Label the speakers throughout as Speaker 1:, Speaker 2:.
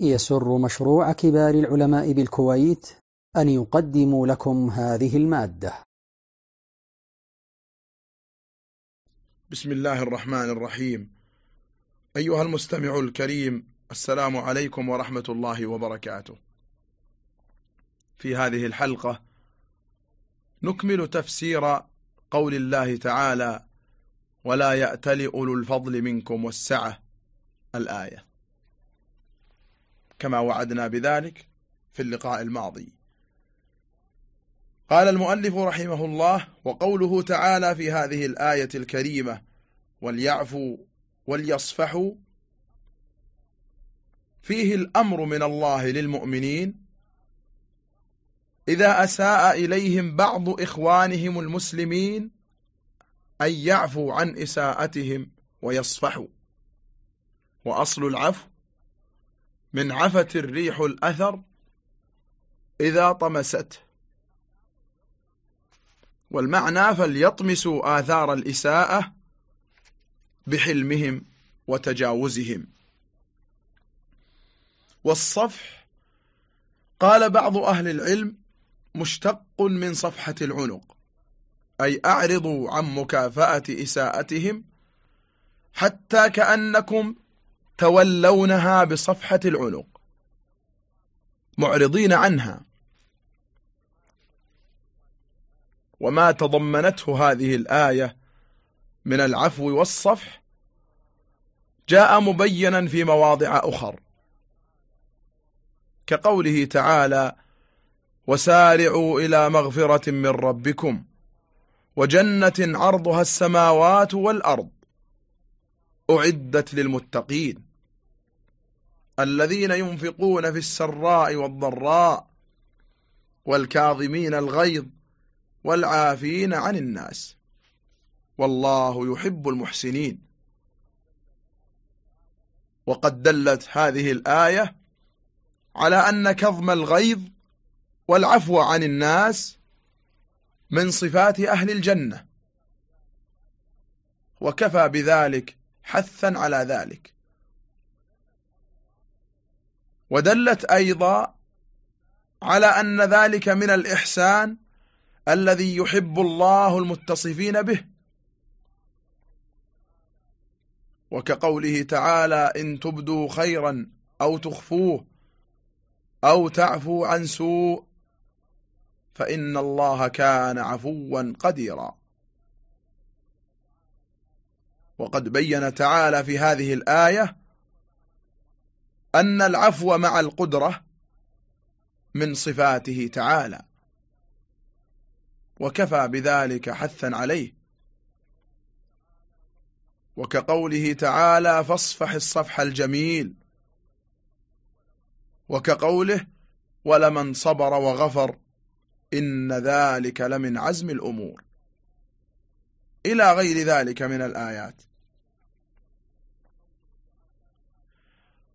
Speaker 1: يسر مشروع كبار العلماء بالكويت أن يقدم لكم هذه المادة.
Speaker 2: بسم الله الرحمن الرحيم. أيها المستمع الكريم السلام عليكم ورحمة الله وبركاته. في هذه الحلقة نكمل تفسير قول الله تعالى ولا يأتل أولو الفضل منكم والسعة. الآية. كما وعدنا بذلك في اللقاء الماضي. قال المؤلف رحمه الله وقوله تعالى في هذه الآية الكريمة وليعفوا وليصفحوا فيه الأمر من الله للمؤمنين إذا أساء إليهم بعض إخوانهم المسلمين أن يعفوا عن إساءتهم ويصفحوا. وأصل العفو من عفت الريح الأثر إذا طمسته والمعنى فليطمسوا آثار الإساءة بحلمهم وتجاوزهم. والصفح قال بعض أهل العلم مشتق من صفحة العنق أي أعرضوا عن مكافأة إساءتهم حتى كأنكم تولونها بصفحة العنق. معرضين عنها. وما تضمنته هذه الآية من العفو والصفح جاء مبينا في مواضع أخر. كقوله تعالى وسارعوا إلى مغفرة من ربكم وجنة عرضها السماوات والأرض. أعدت للمتقين. الذين ينفقون في السراء والضراء والكاظمين الغيظ والعافين عن الناس. والله يحب المحسنين. وقد دلت هذه الآية على أن كظم الغيظ والعفو عن الناس من صفات أهل الجنة. وكفى بذلك حثا على ذلك. ودلت أيضا على أن ذلك من الإحسان الذي يحب الله المتصفين به. وكقوله تعالى إن تبدوا خيرا أو تخفوه أو تعفوا عن سوء فإن الله كان عفوا قديرا. وقد بين تعالى في هذه الآية أن العفو مع القدرة من صفاته تعالى. وكفى بذلك حثا عليه. وكقوله تعالى فاصفح الصفح الجميل. وكقوله ولمن صبر وغفر إن ذلك لمن عزم الأمور. إلى غير ذلك من الآيات.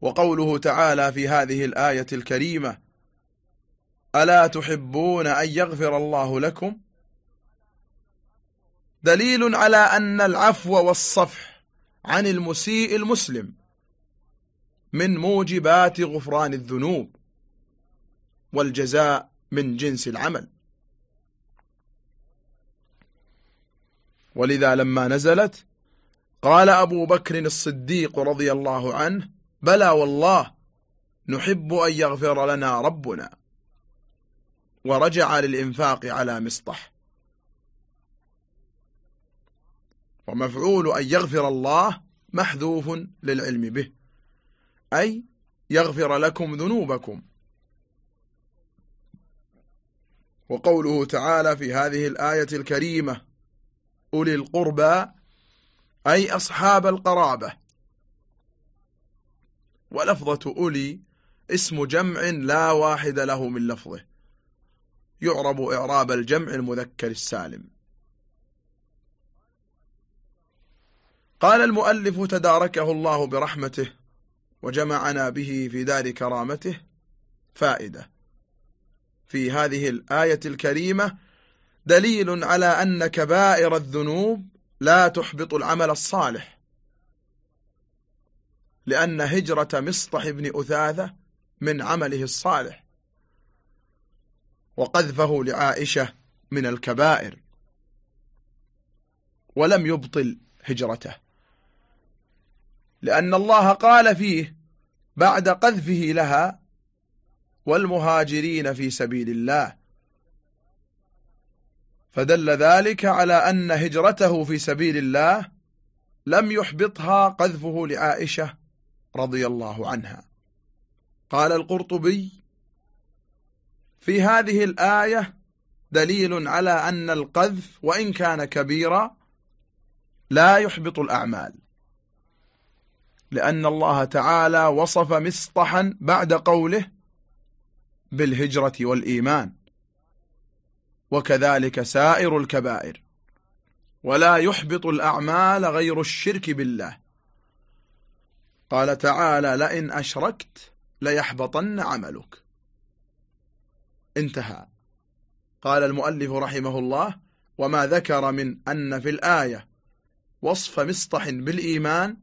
Speaker 2: وقوله تعالى في هذه الآية الكريمة ألا تحبون أن يغفر الله لكم؟ دليل على أن العفو والصفح عن المسيء المسلم من موجبات غفران الذنوب والجزاء من جنس العمل. ولذا لما نزلت قال أبو بكر الصديق رضي الله عنه بلى والله نحب أن يغفر لنا ربنا ورجع للإنفاق على مسطح ومفعول أن يغفر الله محذوف للعلم به أي يغفر لكم ذنوبكم. وقوله تعالى في هذه الآية الكريمة أولي القربى أي أصحاب القرابة. ولفظة أولي اسم جمع لا واحد له من لفظه. يعرب إعراب الجمع المذكر السالم. قال المؤلف تداركه الله برحمته وجمعنا به في دار كرامته. فائدة في هذه الآية الكريمة دليل على أن كبائر الذنوب لا تحبط العمل الصالح. لأن هجرة مصطح بن أثاثة من عمله الصالح وقذفه لعائشة من الكبائر ولم يبطل هجرته. لأن الله قال فيه بعد قذفه لها والمهاجرين في سبيل الله. فدل ذلك على أن هجرته في سبيل الله لم يحبطها قذفه لعائشة رضي الله عنها. قال القرطبي في هذه الآية دليل على أن القذف وإن كان كبيرا لا يحبط الأعمال لأن الله تعالى وصف مسطحا بعد قوله بالهجرة والإيمان وكذلك سائر الكبائر ولا يحبط الأعمال غير الشرك بالله. قال تعالى لئن أشركت ليحبطن عملك. انتهى. قال المؤلف رحمه الله وما ذكر من أن في الآية وصف مسطح بالإيمان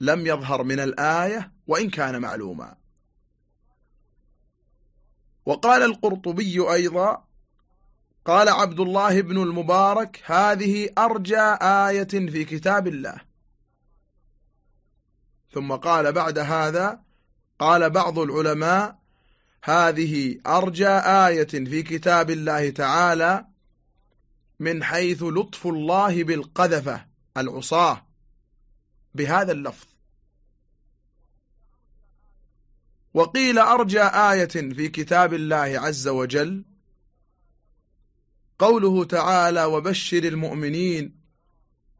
Speaker 2: لم يظهر من الآية وإن كان معلوما. وقال القرطبي أيضا قال عبد الله بن المبارك هذه أرجى آية في كتاب الله. ثم قال بعد هذا قال بعض العلماء هذه أرجى آية في كتاب الله تعالى من حيث لطف الله بالقذفة العصاة بهذا اللفظ. وقيل أرجى آية في كتاب الله عز وجل قوله تعالى وبشر المؤمنين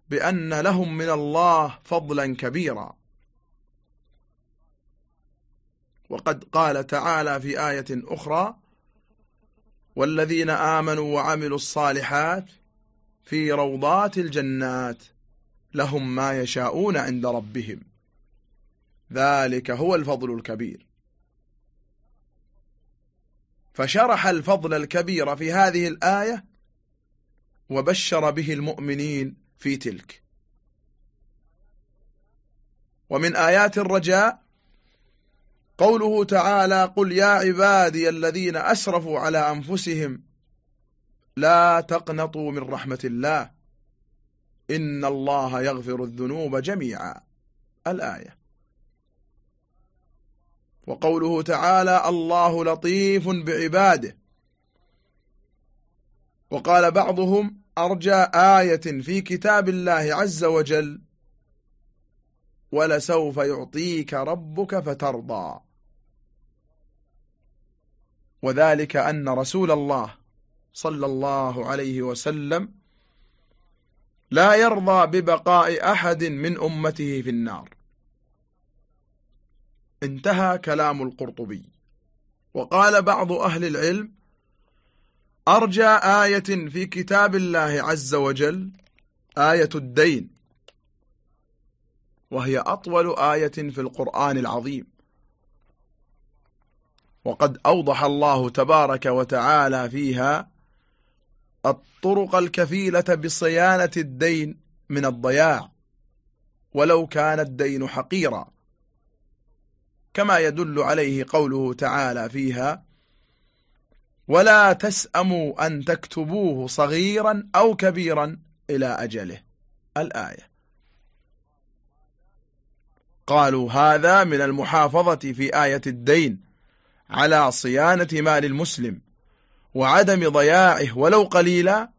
Speaker 2: بأن لهم من الله فضلا كبيرا وقد قال تعالى في آية أخرى والذين آمنوا وعملوا الصالحات في روضات الجنات لهم ما يشاءون عند ربهم ذلك هو الفضل الكبير. فشرح الفضل الكبير في هذه الآية وبشر به المؤمنين في تلك. ومن آيات الرجاء قوله تعالى قل يا عبادي الذين أسرفوا على أنفسهم لا تقنطوا من رحمة الله إن الله يغفر الذنوب جميعا. الآية. وقوله تعالى الله لطيف بعباده. وقال بعضهم أرجى آية في كتاب الله عز وجل ولسوف يعطيك ربك فترضى وذلك أن رسول الله صلى الله عليه وسلم لا يرضى ببقاء أحد من أمته في النار. انتهى كلام القرطبي. وقال بعض أهل العلم أرجى آية في كتاب الله عز وجل آية الدين وهي أطول آية في القرآن العظيم. وقد أوضح الله تبارك وتعالى فيها الطرق الكفيلة بصيانة الدين من الضياع ولو كان الدين حقيرا. كما يدل عليه قوله تعالى فيها ولا تسأموا أن تكتبوه صغيرا أو كبيرا إلى أجله. الآية. قالوا هذا من المحافظة في آية الدين على صيانة مال المسلم وعدم ضياعه ولو قليلا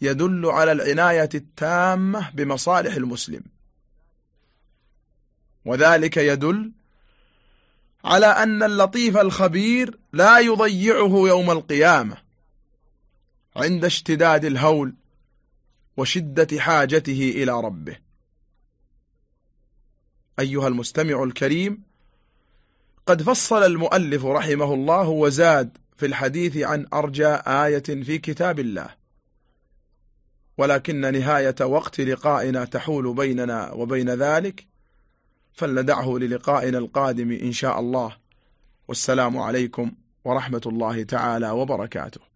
Speaker 2: يدل على العناية التامة بمصالح المسلم. وذلك يدل على أن اللطيف الخبير لا يضيعه يوم القيامة عند اشتداد الهول وشدة حاجته إلى ربه. أيها المستمع الكريم قد فصل المؤلف رحمه الله وزاد في الحديث عن أرجى آية في كتاب الله. ولكن نهاية وقت لقائنا تحول بيننا وبين ذلك فلندعه للقائنا القادم إن شاء الله. والسلام عليكم ورحمة الله تعالى وبركاته.